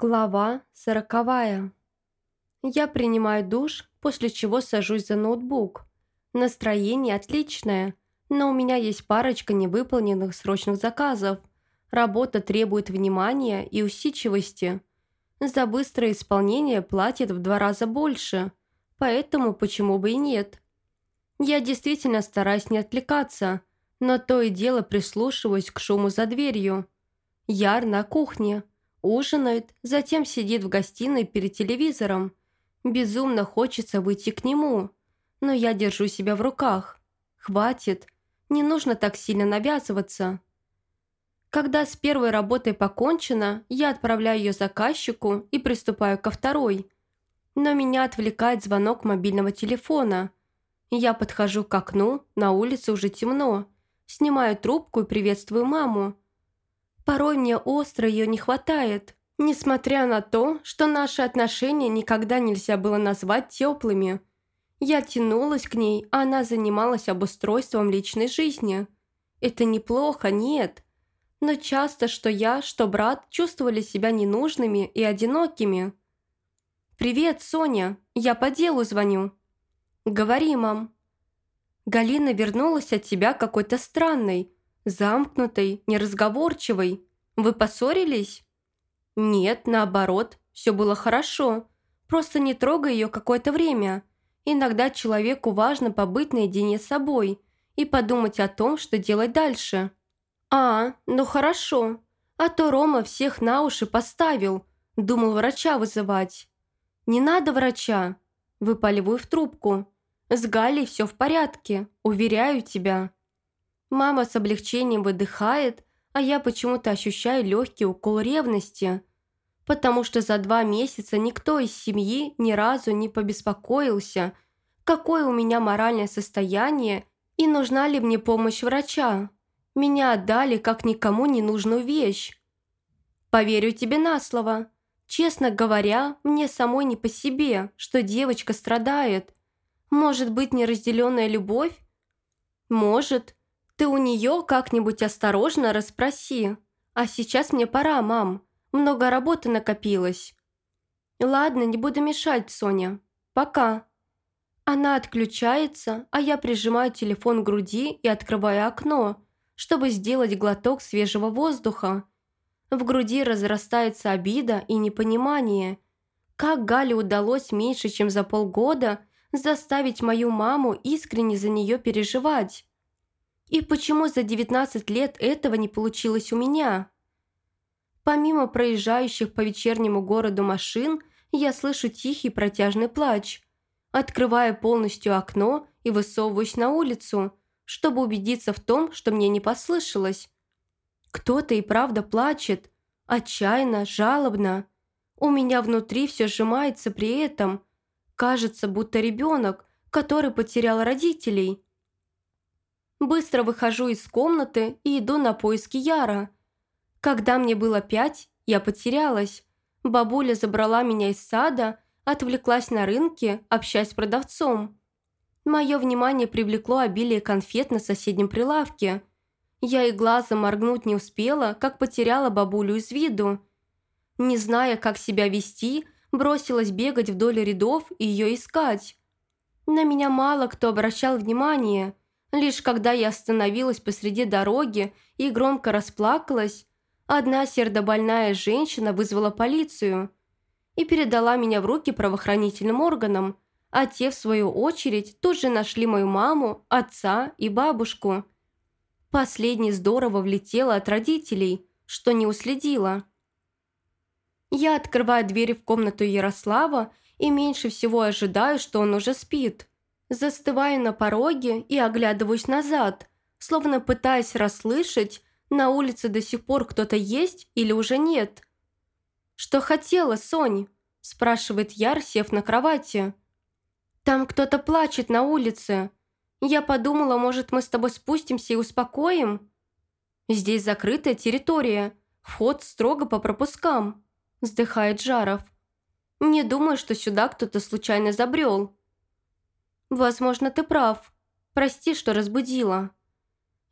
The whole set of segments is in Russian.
Глава сороковая. Я принимаю душ, после чего сажусь за ноутбук. Настроение отличное, но у меня есть парочка невыполненных срочных заказов. Работа требует внимания и усидчивости. За быстрое исполнение платят в два раза больше, поэтому почему бы и нет. Я действительно стараюсь не отвлекаться, но то и дело прислушиваюсь к шуму за дверью. Яр на кухне – Ужинает, затем сидит в гостиной перед телевизором. Безумно хочется выйти к нему, но я держу себя в руках. Хватит, не нужно так сильно навязываться. Когда с первой работой покончено, я отправляю ее заказчику и приступаю ко второй. Но меня отвлекает звонок мобильного телефона. Я подхожу к окну, на улице уже темно. Снимаю трубку и приветствую маму. Порой мне остро ее не хватает, несмотря на то, что наши отношения никогда нельзя было назвать теплыми. Я тянулась к ней, а она занималась обустройством личной жизни. Это неплохо, нет. Но часто что я, что брат чувствовали себя ненужными и одинокими. «Привет, Соня, я по делу звоню». «Говори, мам». Галина вернулась от тебя какой-то странной, замкнутой, неразговорчивой. Вы поссорились?» «Нет, наоборот, все было хорошо. Просто не трогай ее какое-то время. Иногда человеку важно побыть наедине с собой и подумать о том, что делать дальше». «А, ну хорошо. А то Рома всех на уши поставил. Думал врача вызывать». «Не надо врача». Выпаливаю в трубку. «С Галей все в порядке, уверяю тебя». Мама с облегчением выдыхает, а я почему-то ощущаю легкий укол ревности, потому что за два месяца никто из семьи ни разу не побеспокоился, какое у меня моральное состояние и нужна ли мне помощь врача. Меня отдали как никому не нужную вещь. Поверю тебе на слово. Честно говоря, мне самой не по себе, что девочка страдает. Может быть, неразделенная любовь? Может, ты у нее как-нибудь осторожно расспроси. А сейчас мне пора, мам. Много работы накопилось. Ладно, не буду мешать, Соня. Пока. Она отключается, а я прижимаю телефон к груди и открываю окно, чтобы сделать глоток свежего воздуха. В груди разрастается обида и непонимание. Как Гале удалось меньше, чем за полгода заставить мою маму искренне за нее переживать? И почему за 19 лет этого не получилось у меня? Помимо проезжающих по вечернему городу машин, я слышу тихий протяжный плач. Открываю полностью окно и высовываюсь на улицу, чтобы убедиться в том, что мне не послышалось. Кто-то и правда плачет, отчаянно, жалобно. У меня внутри все сжимается при этом. Кажется, будто ребенок, который потерял родителей. Быстро выхожу из комнаты и иду на поиски Яра. Когда мне было пять, я потерялась. Бабуля забрала меня из сада, отвлеклась на рынке, общаясь с продавцом. Мое внимание привлекло обилие конфет на соседнем прилавке. Я и глазом моргнуть не успела, как потеряла бабулю из виду. Не зная, как себя вести, бросилась бегать вдоль рядов и ее искать. На меня мало кто обращал внимание – Лишь когда я остановилась посреди дороги и громко расплакалась, одна сердобольная женщина вызвала полицию и передала меня в руки правоохранительным органам, а те, в свою очередь, тут же нашли мою маму, отца и бабушку. Последний здорово влетела от родителей, что не уследила. Я открываю двери в комнату Ярослава и меньше всего ожидаю, что он уже спит. Застываю на пороге и оглядываюсь назад, словно пытаясь расслышать, на улице до сих пор кто-то есть или уже нет. «Что хотела, Сонь?» – спрашивает Яр, сев на кровати. «Там кто-то плачет на улице. Я подумала, может, мы с тобой спустимся и успокоим?» «Здесь закрытая территория, вход строго по пропускам», – вздыхает Жаров. «Не думаю, что сюда кто-то случайно забрел». «Возможно, ты прав. Прости, что разбудила».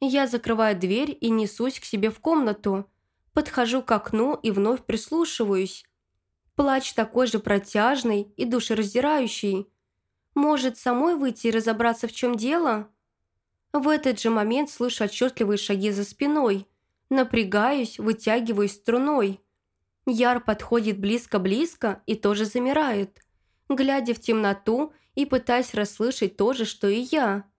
Я закрываю дверь и несусь к себе в комнату. Подхожу к окну и вновь прислушиваюсь. Плач такой же протяжный и душераздирающий. Может, самой выйти и разобраться, в чем дело? В этот же момент слышу отчетливые шаги за спиной. Напрягаюсь, вытягиваюсь струной. Яр подходит близко-близко и тоже замирает, глядя в темноту и пытаясь расслышать то же, что и я.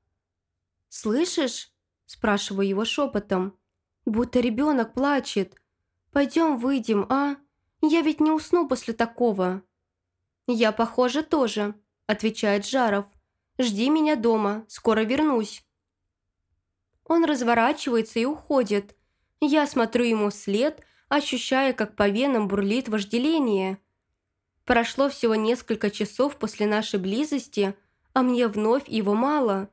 «Слышишь?» – спрашиваю его шепотом. «Будто ребенок плачет. Пойдем выйдем, а? Я ведь не усну после такого». «Я, похоже, тоже», – отвечает Жаров. «Жди меня дома, скоро вернусь». Он разворачивается и уходит. Я смотрю ему вслед – ощущая, как по венам бурлит вожделение. Прошло всего несколько часов после нашей близости, а мне вновь его мало.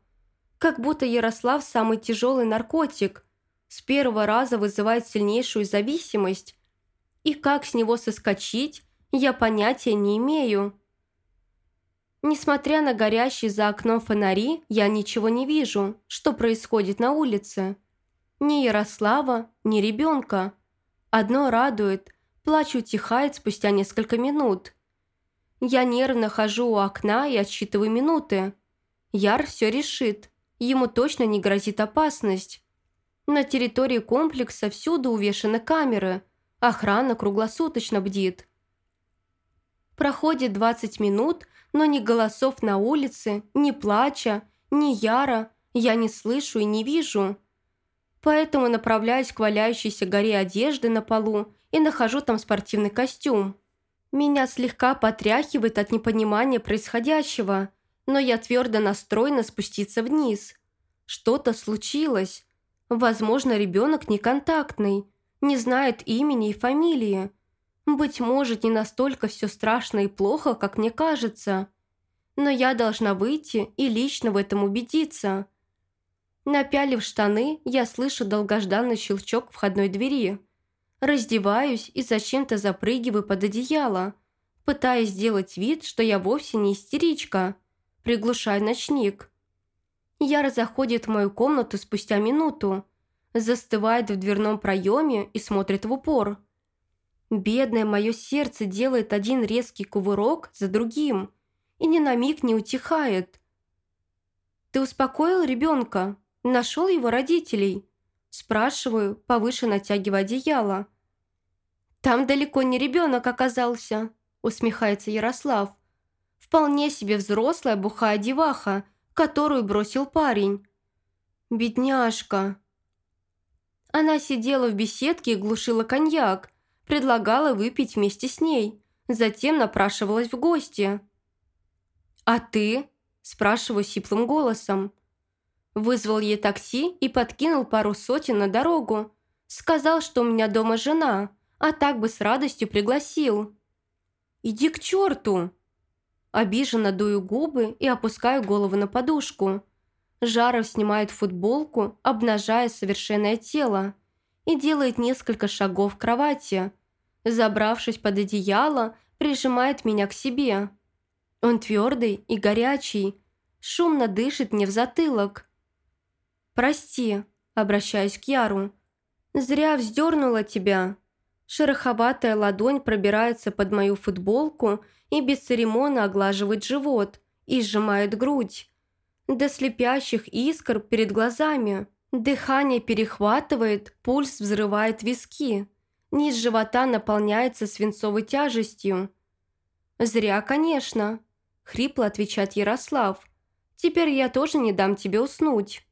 Как будто Ярослав самый тяжелый наркотик. С первого раза вызывает сильнейшую зависимость. И как с него соскочить, я понятия не имею. Несмотря на горящие за окном фонари, я ничего не вижу, что происходит на улице. Ни Ярослава, ни ребенка. Одно радует, плач утихает спустя несколько минут. Я нервно хожу у окна и отсчитываю минуты. Яр все решит, ему точно не грозит опасность. На территории комплекса всюду увешаны камеры, охрана круглосуточно бдит. Проходит 20 минут, но ни голосов на улице, ни плача, ни яра я не слышу и не вижу поэтому направляюсь к валяющейся горе одежды на полу и нахожу там спортивный костюм. Меня слегка потряхивает от непонимания происходящего, но я твердо настроена спуститься вниз. Что-то случилось. Возможно, ребенок неконтактный, не знает имени и фамилии. Быть может, не настолько все страшно и плохо, как мне кажется. Но я должна выйти и лично в этом убедиться. Напялив штаны, я слышу долгожданный щелчок входной двери. Раздеваюсь и зачем-то запрыгиваю под одеяло, пытаясь сделать вид, что я вовсе не истеричка. Приглушаю ночник. Яра заходит в мою комнату спустя минуту, застывает в дверном проеме и смотрит в упор. Бедное мое сердце делает один резкий кувырок за другим и ни на миг не утихает. «Ты успокоил ребенка?» Нашел его родителей?» Спрашиваю, повыше натягивая одеяло. «Там далеко не ребенок оказался», усмехается Ярослав. «Вполне себе взрослая бухая деваха, которую бросил парень». «Бедняжка». Она сидела в беседке и глушила коньяк, предлагала выпить вместе с ней, затем напрашивалась в гости. «А ты?» – спрашиваю сиплым голосом. Вызвал ей такси и подкинул пару сотен на дорогу. Сказал, что у меня дома жена, а так бы с радостью пригласил. «Иди к черту!» Обиженно дую губы и опускаю голову на подушку. Жаров снимает футболку, обнажая совершенное тело, и делает несколько шагов к кровати. Забравшись под одеяло, прижимает меня к себе. Он твердый и горячий, шумно дышит мне в затылок. «Прости», – обращаюсь к Яру. «Зря вздернула тебя». Шероховатая ладонь пробирается под мою футболку и без церемона оглаживает живот и сжимает грудь. До слепящих искр перед глазами. Дыхание перехватывает, пульс взрывает виски. Низ живота наполняется свинцовой тяжестью. «Зря, конечно», – хрипло отвечает Ярослав. «Теперь я тоже не дам тебе уснуть».